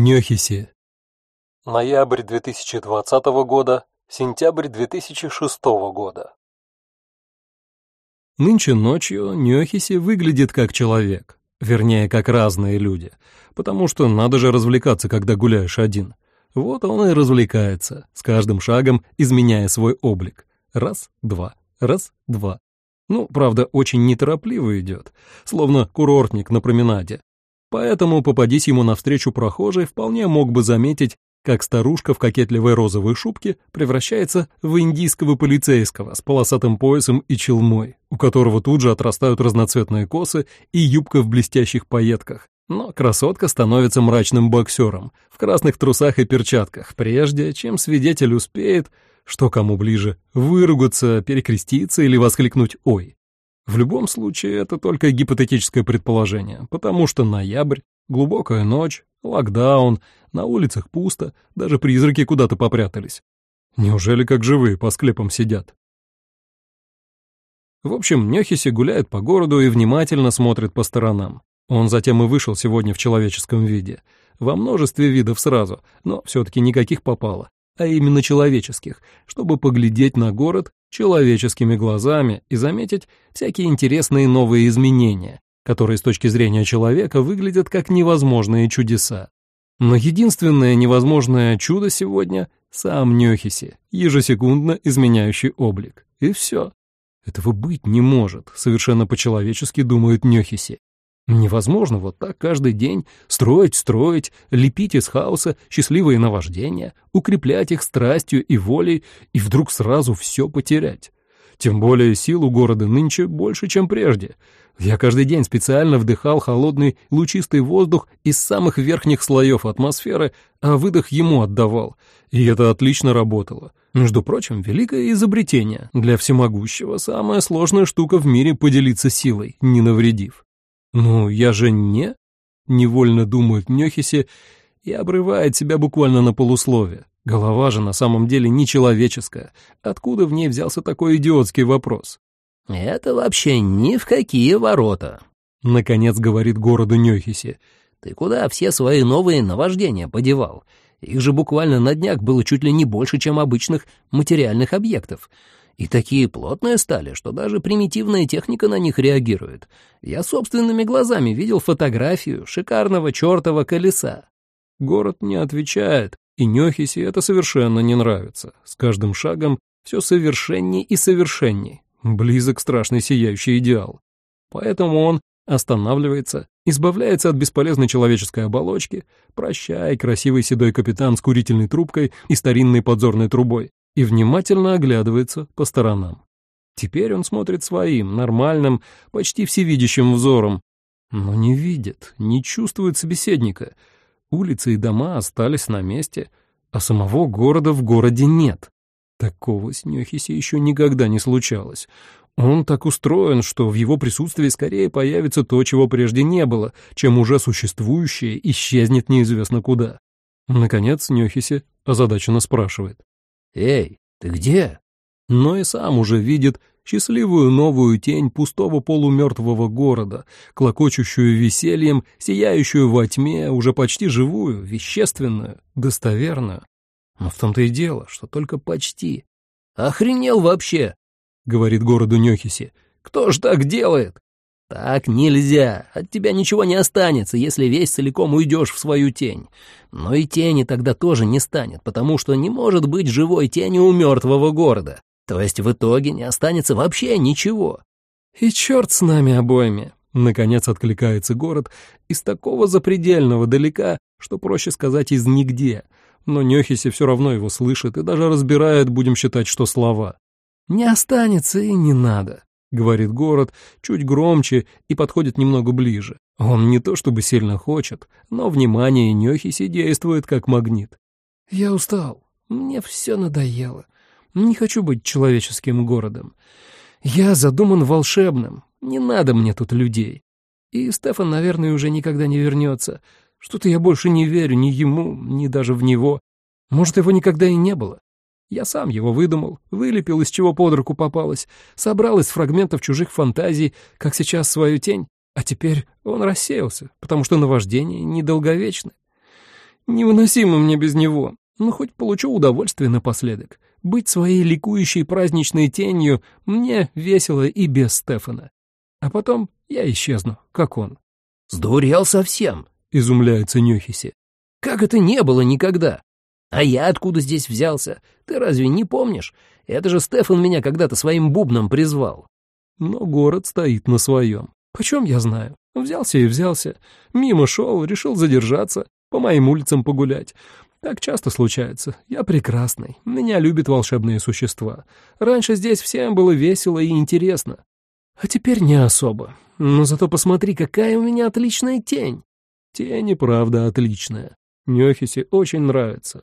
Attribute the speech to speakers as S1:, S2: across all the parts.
S1: Нёхиси. Ноябрь 2020 года, сентябрь 2006 года. Нынче ночью Нёхиси выглядит как человек, вернее, как разные люди, потому что надо же развлекаться, когда гуляешь один. Вот он и развлекается, с каждым шагом изменяя свой облик. Раз, два, раз, два. Ну, правда, очень неторопливо идет, словно курортник на променаде, Поэтому, попадись ему навстречу прохожий, вполне мог бы заметить, как старушка в кокетливой розовой шубке превращается в индийского полицейского с полосатым поясом и челмой, у которого тут же отрастают разноцветные косы и юбка в блестящих пайетках. Но красотка становится мрачным боксером в красных трусах и перчатках, прежде чем свидетель успеет, что кому ближе, выругаться, перекреститься или воскликнуть «Ой!». В любом случае, это только гипотетическое предположение, потому что ноябрь, глубокая ночь, локдаун, на улицах пусто, даже призраки куда-то попрятались. Неужели как живые по склепам сидят? В общем, Нёхиси гуляет по городу и внимательно смотрит по сторонам. Он затем и вышел сегодня в человеческом виде. Во множестве видов сразу, но все-таки никаких попало, а именно человеческих, чтобы поглядеть на город человеческими глазами и заметить всякие интересные новые изменения, которые с точки зрения человека выглядят как невозможные чудеса. Но единственное невозможное чудо сегодня — сам Нёхиси, ежесекундно изменяющий облик. И все. Этого быть не может, совершенно по-человечески думает Нёхиси. Невозможно вот так каждый день строить, строить, лепить из хаоса счастливые наваждения, укреплять их страстью и волей и вдруг сразу все потерять. Тем более сил у города нынче больше, чем прежде. Я каждый день специально вдыхал холодный лучистый воздух из самых верхних слоев атмосферы, а выдох ему отдавал. И это отлично работало. Между прочим, великое изобретение. Для всемогущего самая сложная штука в мире поделиться силой, не навредив. «Ну, я же не...» — невольно думает Нёхиси и обрывает себя буквально на полусловие. Голова же на самом деле нечеловеческая. Откуда в ней взялся такой идиотский вопрос?
S2: «Это вообще ни в какие ворота», —
S1: наконец говорит городу Нёхиси.
S2: «Ты куда все свои новые наваждения подевал? Их же буквально на днях было чуть ли не больше, чем обычных материальных объектов. И такие плотные стали, что даже примитивная техника на них реагирует. Я собственными глазами видел фотографию шикарного чертова колеса.
S1: Город не отвечает, и Нёхисе это совершенно не нравится. С каждым шагом все совершенней и совершенней. Близок страшный сияющий идеал. Поэтому он останавливается, избавляется от бесполезной человеческой оболочки, прощай, красивый седой капитан с курительной трубкой и старинной подзорной трубой, и внимательно оглядывается по сторонам. Теперь он смотрит своим, нормальным, почти всевидящим взором, но не видит, не чувствует собеседника. Улицы и дома остались на месте, а самого города в городе нет. Такого с Нёхиси еще никогда не случалось. Он так устроен, что в его присутствии скорее появится то, чего прежде не было, чем уже существующее исчезнет неизвестно куда. Наконец Нёхиси озадаченно спрашивает.
S2: «Эй, ты где?»
S1: Но и сам уже видит счастливую новую тень пустого полумертвого города, клокочущую весельем, сияющую во тьме, уже почти живую, вещественную, достоверную. Но в том-то и дело, что только почти.
S2: «Охренел вообще!» — говорит городу Нёхиси. «Кто ж так делает?» «Так нельзя. От тебя ничего не останется, если весь целиком уйдешь в свою тень. Но и тени тогда тоже не станет, потому что не может быть живой тени у мертвого города. То есть в итоге не останется вообще ничего».
S1: «И черт с нами обоими!» Наконец откликается город из такого запредельного далека, что проще сказать из нигде. Но Нёхиси все равно его слышит и даже разбирает, будем считать, что слова. «Не останется и не надо. — говорит город, чуть громче и подходит немного ближе. Он не то чтобы сильно хочет, но внимание Нёхиси действует как магнит. «Я устал. Мне все надоело. Не хочу быть человеческим городом. Я задуман волшебным. Не надо мне тут людей. И Стефан, наверное, уже никогда не вернется. Что-то я больше не верю ни ему, ни даже в него. Может, его никогда и не было. Я сам его выдумал, вылепил, из чего под руку попалось, собрал из фрагментов чужих фантазий, как сейчас свою тень, а теперь он рассеялся, потому что наваждение недолговечно. Невыносимо мне без него, но хоть получу удовольствие напоследок. Быть своей ликующей праздничной тенью мне весело и без Стефана. А потом я исчезну, как он.
S2: «Сдурел совсем», —
S1: изумляется Нюхиси.
S2: «Как это не было никогда? А я откуда здесь взялся? Ты разве не помнишь? Это же Стефан меня когда-то своим бубном призвал».
S1: Но город стоит на своем. Почем я знаю? Взялся и взялся. Мимо шел, решил задержаться, по моим улицам погулять. Так часто случается. Я прекрасный. Меня любят волшебные существа. Раньше здесь всем было весело и интересно. А теперь не особо. Но зато посмотри, какая у меня отличная тень. Тень и правда отличная. Нёхисе очень нравится.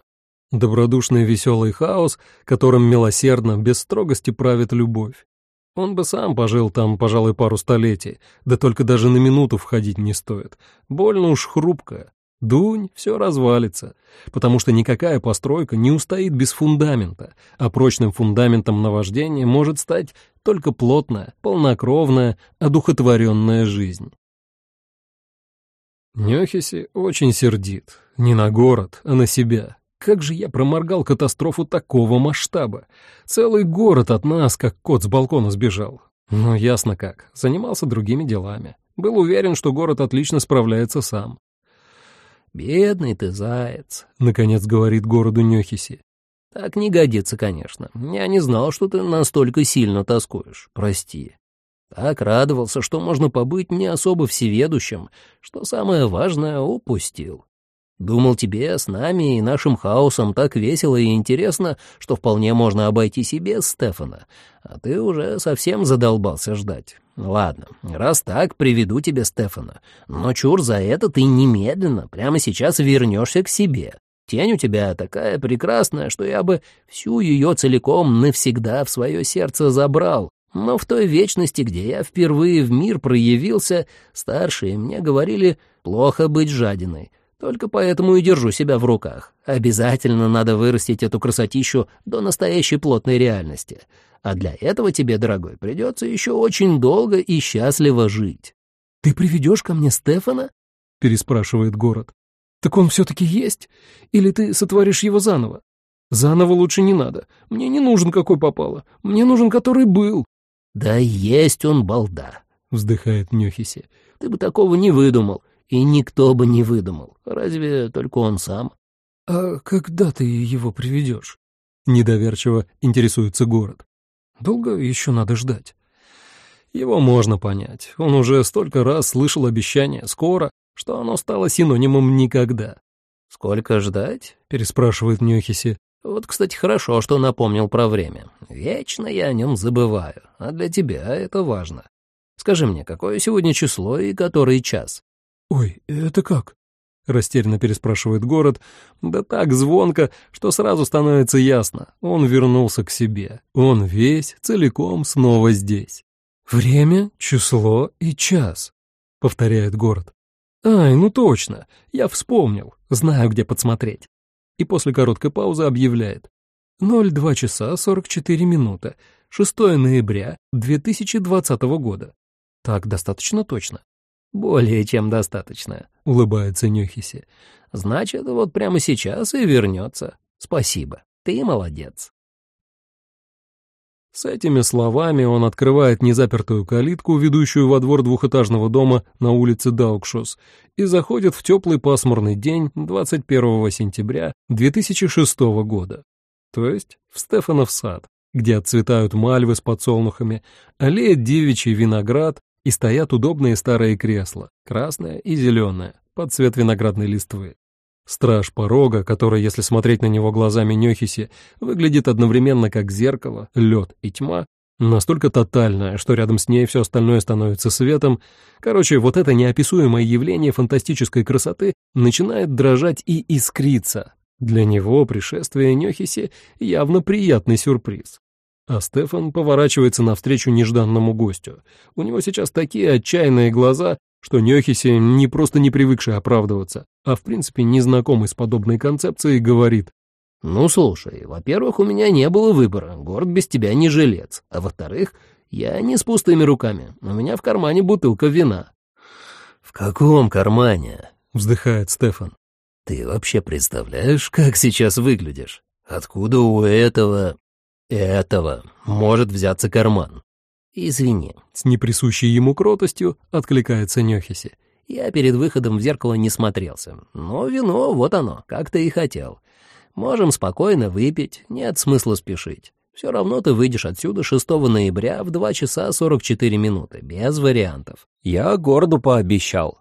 S1: Добродушный веселый хаос, которым милосердно, без строгости правит любовь. Он бы сам пожил там, пожалуй, пару столетий, да только даже на минуту входить не стоит. Больно уж хрупкая. Дунь, все развалится, потому что никакая постройка не устоит без фундамента, а прочным фундаментом наваждения может стать только плотная, полнокровная, одухотворенная жизнь. Нёхиси очень сердит. Не на город, а на себя. Как же я проморгал катастрофу такого масштаба? Целый город от нас, как кот с балкона сбежал. Ну, ясно как. Занимался другими делами. Был уверен, что город отлично справляется сам.
S2: «Бедный ты заяц», —
S1: наконец говорит городу Нёхиси.
S2: «Так не годится, конечно. Я не знал, что ты настолько сильно тоскуешь. Прости. Так радовался, что можно побыть не особо всеведущим, что самое важное упустил. Думал, тебе с нами и нашим хаосом так весело и интересно, что вполне можно обойтись и без Стефана, а ты уже совсем задолбался ждать. Ладно, раз так, приведу тебе Стефана. Но чур за это ты немедленно, прямо сейчас вернешься к себе. Тень у тебя такая прекрасная, что я бы всю ее целиком навсегда в свое сердце забрал. Но в той вечности, где я впервые в мир проявился, старшие мне говорили «плохо быть жадиной». Только поэтому и держу себя в руках. Обязательно надо вырастить эту красотищу до настоящей плотной реальности. А для этого тебе, дорогой, придется еще очень долго и счастливо жить.
S1: «Ты приведешь ко мне Стефана?» — переспрашивает город. «Так он все-таки есть? Или ты сотворишь его заново? Заново лучше не надо. Мне не нужен какой попало. Мне нужен, который был».
S2: «Да есть он балда», — вздыхает Нюхиси. «Ты бы такого не выдумал, и никто бы не выдумал. Разве только он сам».
S1: «А когда ты его приведешь?» — недоверчиво интересуется город. Долго еще надо ждать. Его можно понять. Он уже столько раз слышал обещание «скоро», что оно стало синонимом «никогда».
S2: «Сколько ждать?»
S1: — переспрашивает Нюхиси.
S2: «Вот, кстати, хорошо, что напомнил про время. Вечно я о нем забываю, а для тебя это важно. Скажи мне, какое сегодня число и который час?»
S1: «Ой, это как?» — растерянно переспрашивает город, да так звонко, что сразу становится ясно. Он вернулся к себе. Он весь, целиком снова здесь. «Время, число и час», — повторяет город. «Ай, ну точно, я вспомнил, знаю, где подсмотреть». И после короткой паузы объявляет. 02 часа 44 минуты, 6 ноября 2020 года. Так достаточно точно.
S2: «Более чем достаточно», — улыбается Нюхиси. «Значит, вот прямо сейчас и вернется. Спасибо, ты молодец».
S1: С этими словами он открывает незапертую калитку, ведущую во двор двухэтажного дома на улице Даукшус, и заходит в теплый пасмурный день 21 сентября 2006 года, то есть в Стефанов сад, где отцветают мальвы с подсолнухами, аллеет девичий виноград, и стоят удобные старые кресла, красное и зеленое, под цвет виноградной листвы. Страж порога, который, если смотреть на него глазами Нёхиси, выглядит одновременно как зеркало, лед и тьма, настолько тотальная, что рядом с ней все остальное становится светом. Короче, вот это неописуемое явление фантастической красоты начинает дрожать и искриться. Для него пришествие Нёхиси явно приятный сюрприз. А Стефан поворачивается навстречу нежданному гостю. У него сейчас такие отчаянные глаза, что Нёхиси, не просто не привыкший оправдываться, а в принципе незнакомый с подобной концепцией, говорит.
S2: «Ну, слушай, во-первых, у меня не было выбора, город без тебя не жилец, а во-вторых, я не с пустыми руками, у меня в кармане бутылка вина».
S1: «В каком кармане?» — вздыхает Стефан.
S2: Ты вообще представляешь, как сейчас выглядишь? Откуда у этого... этого может взяться карман? Извини.
S1: С неприсущей ему кротостью откликается Нёхиси.
S2: Я перед выходом в зеркало не смотрелся. Но вино, вот оно, как ты и хотел. Можем спокойно выпить, нет смысла спешить. Все равно ты выйдешь отсюда 6 ноября в 2 часа 44 минуты, без вариантов.
S3: Я городу пообещал.